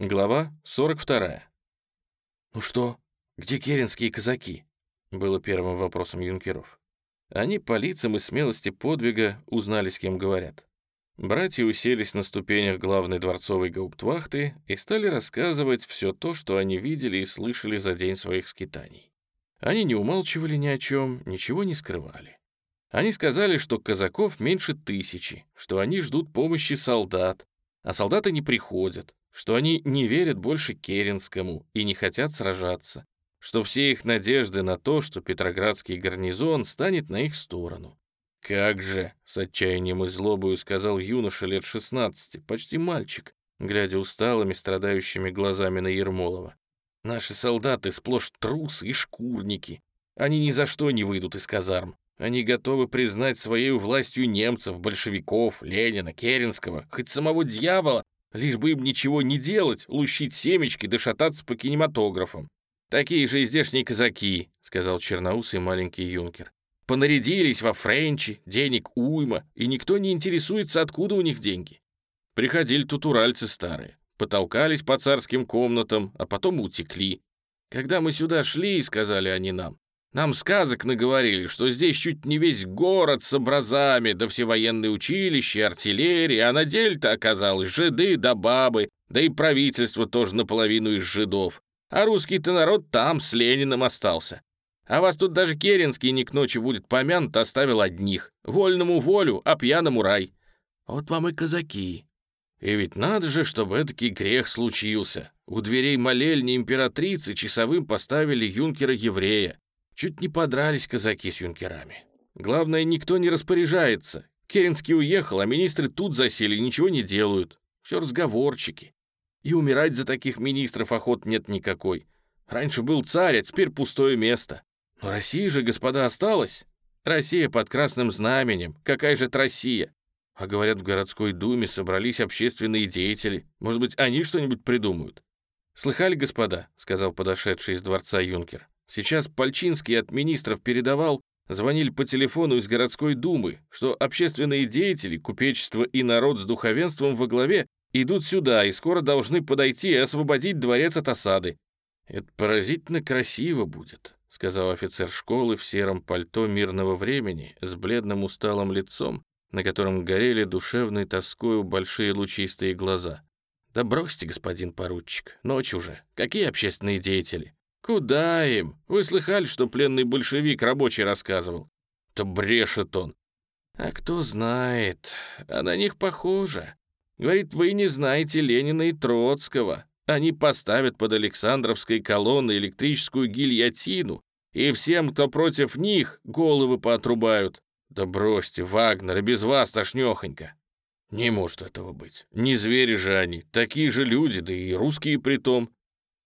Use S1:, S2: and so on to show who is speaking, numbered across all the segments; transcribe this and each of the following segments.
S1: Глава 42. «Ну что, где керенские казаки?» — было первым вопросом юнкеров. Они по лицам и смелости подвига узнали, с кем говорят. Братья уселись на ступенях главной дворцовой гауптвахты и стали рассказывать все то, что они видели и слышали за день своих скитаний. Они не умалчивали ни о чем, ничего не скрывали. Они сказали, что казаков меньше тысячи, что они ждут помощи солдат, а солдаты не приходят, что они не верят больше Керенскому и не хотят сражаться, что все их надежды на то, что Петроградский гарнизон станет на их сторону. «Как же!» — с отчаянием и злобою сказал юноша лет 16, почти мальчик, глядя усталыми, страдающими глазами на Ермолова. «Наши солдаты сплошь трусы и шкурники. Они ни за что не выйдут из казарм. Они готовы признать своей властью немцев, большевиков, Ленина, Керенского, хоть самого дьявола, Лишь бы им ничего не делать, лущить семечки да шататься по кинематографам. «Такие же и здешние казаки», — сказал черноусый маленький юнкер. «Понарядились во френчи, денег уйма, и никто не интересуется, откуда у них деньги. Приходили тут уральцы старые, потолкались по царским комнатам, а потом утекли. Когда мы сюда шли, — сказали они нам, нам сказок наговорили, что здесь чуть не весь город с образами, да все военные училища, артиллерия, а на деле-то оказалось жиды да бабы, да и правительство тоже наполовину из жидов. А русский-то народ там с Лениным остался. А вас тут даже Керенский не к ночи будет помянут, оставил одних. Вольному волю, а пьяному рай. Вот вам и казаки. И ведь надо же, чтобы этакий грех случился. У дверей молельни императрицы часовым поставили юнкера-еврея. Чуть не подрались казаки с юнкерами. Главное, никто не распоряжается. Керенский уехал, а министры тут засели и ничего не делают. Все разговорчики. И умирать за таких министров охот нет никакой. Раньше был царь, а теперь пустое место. Но Россия же, господа, осталась. Россия под красным знаменем. Какая же это Россия? А говорят, в городской думе собрались общественные деятели. Может быть, они что-нибудь придумают? «Слыхали, господа?» — сказал подошедший из дворца юнкер. Сейчас Пальчинский от министров передавал, звонили по телефону из городской думы, что общественные деятели, купечество и народ с духовенством во главе идут сюда и скоро должны подойти и освободить дворец от осады. «Это поразительно красиво будет», — сказал офицер школы в сером пальто мирного времени с бледным усталым лицом, на котором горели душевной тоскою большие лучистые глаза. «Да бросьте, господин поручик, ночь уже. Какие общественные деятели? «Куда им? Вы слыхали, что пленный большевик рабочий рассказывал?» «То брешет он». «А кто знает, а на них похоже. Говорит, вы не знаете Ленина и Троцкого. Они поставят под Александровской колонной электрическую гильотину, и всем, кто против них, головы поотрубают. Да бросьте, Вагнер, и без вас тошнёхонько». «Не может этого быть. Не звери же они, такие же люди, да и русские притом.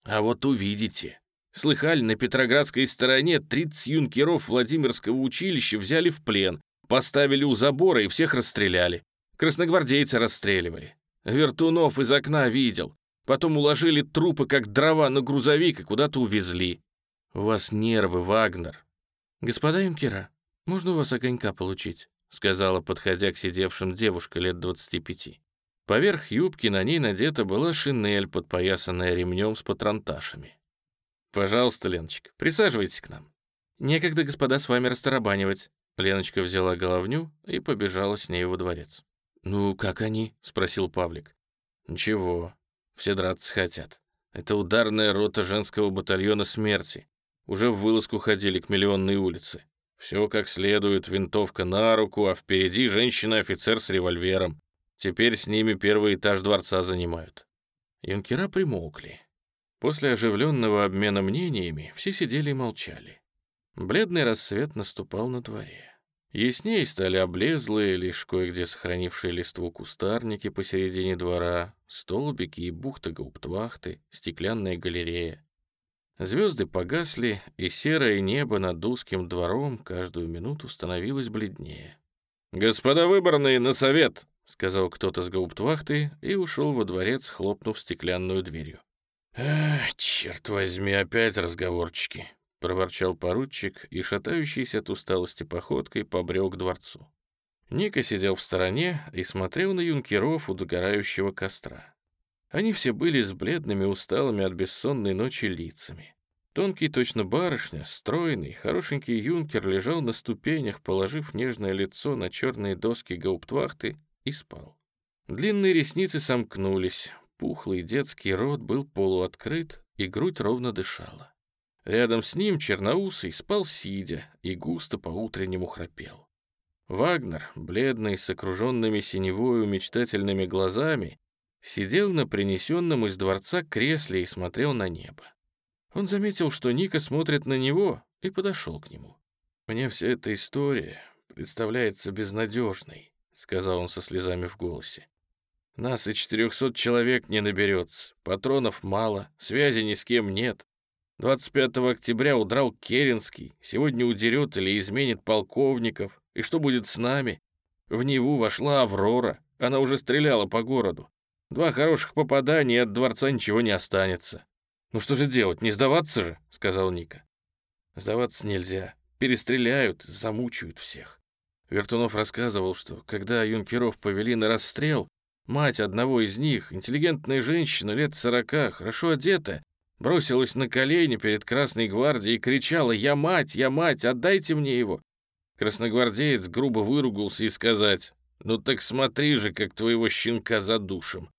S1: А вот увидите, Слыхали, на Петроградской стороне 30 юнкеров Владимирского училища взяли в плен, поставили у забора и всех расстреляли. Красногвардейцы расстреливали. Вертунов из окна видел. Потом уложили трупы, как дрова, на грузовик и куда-то увезли. У вас нервы, Вагнер. Господа юнкера, можно у вас огонька получить? Сказала, подходя к сидевшим девушка лет 25. Поверх юбки на ней надета была шинель, подпоясанная ремнем с патронташами. «Пожалуйста, Леночка, присаживайтесь к нам. Некогда, господа, с вами расторобанивать». Леночка взяла головню и побежала с ней во дворец. «Ну, как они?» — спросил Павлик. «Ничего, все драться хотят. Это ударная рота женского батальона смерти. Уже в вылазку ходили к Миллионной улице. Все как следует, винтовка на руку, а впереди женщина-офицер с револьвером. Теперь с ними первый этаж дворца занимают». Юнкера примолкли. После оживленного обмена мнениями все сидели и молчали. Бледный рассвет наступал на дворе. Яснее стали облезлые, лишь кое-где сохранившие листву кустарники посередине двора, столбики и бухта гауптвахты, стеклянная галерея. Звезды погасли, и серое небо над узким двором каждую минуту становилось бледнее. «Господа выборные, на совет!» — сказал кто-то с гауптвахты и ушел во дворец, хлопнув стеклянную дверью. «Эх, черт возьми, опять разговорчики!» — проворчал поручик и, шатающийся от усталости походкой, побрел к дворцу. Ника сидел в стороне и смотрел на юнкеров у догорающего костра. Они все были с бледными, усталыми от бессонной ночи лицами. Тонкий, точно барышня, стройный, хорошенький юнкер лежал на ступенях, положив нежное лицо на черные доски гауптвахты и спал. Длинные ресницы сомкнулись, пухлый детский рот был полуоткрыт, и грудь ровно дышала. Рядом с ним черноусый спал сидя и густо по-утреннему храпел. Вагнер, бледный, с окруженными синевою мечтательными глазами, сидел на принесенном из дворца кресле и смотрел на небо. Он заметил, что Ника смотрит на него, и подошел к нему. «Мне вся эта история представляется безнадежной», — сказал он со слезами в голосе. «Нас и четырехсот человек не наберется, патронов мало, связи ни с кем нет. 25 октября удрал Керенский, сегодня удерет или изменит полковников. И что будет с нами? В Неву вошла Аврора, она уже стреляла по городу. Два хороших попадания, от дворца ничего не останется. «Ну что же делать, не сдаваться же?» — сказал Ника. «Сдаваться нельзя. Перестреляют, замучают всех». Вертунов рассказывал, что когда юнкеров повели на расстрел, мать одного из них, интеллигентная женщина лет сорока, хорошо одетая, бросилась на колени перед Красной гвардией и кричала «Я мать, я мать, отдайте мне его!» Красногвардеец грубо выругался и сказать «Ну так смотри же, как твоего щенка задушим!»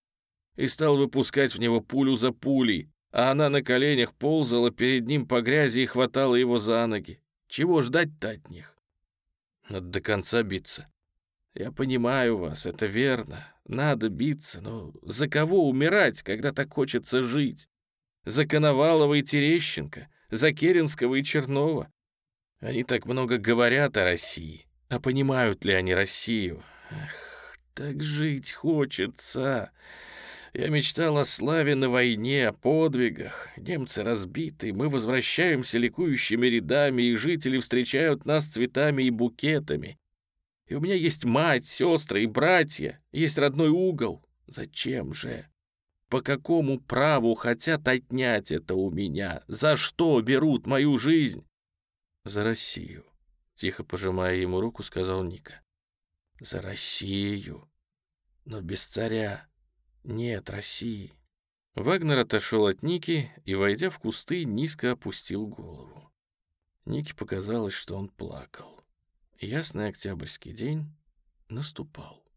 S1: и стал выпускать в него пулю за пулей, а она на коленях ползала перед ним по грязи и хватала его за ноги. Чего ждать-то от них? Надо до конца биться. Я понимаю вас, это верно. Надо биться, но за кого умирать, когда так хочется жить? За Коновалова и Терещенко, за Керенского и Чернова. Они так много говорят о России. А понимают ли они Россию? Эх, так жить хочется. Я мечтал о славе на войне, о подвигах. Немцы разбиты, мы возвращаемся ликующими рядами, и жители встречают нас цветами и букетами. И у меня есть мать, сестры и братья, есть родной угол. Зачем же? По какому праву хотят отнять это у меня? За что берут мою жизнь? За Россию, тихо пожимая ему руку, сказал Ника. За Россию, но без царя. Нет России. Вагнер отошел от Ники и, войдя в кусты, низко опустил голову. Нике показалось, что он плакал. Ясный октябрьский день наступал.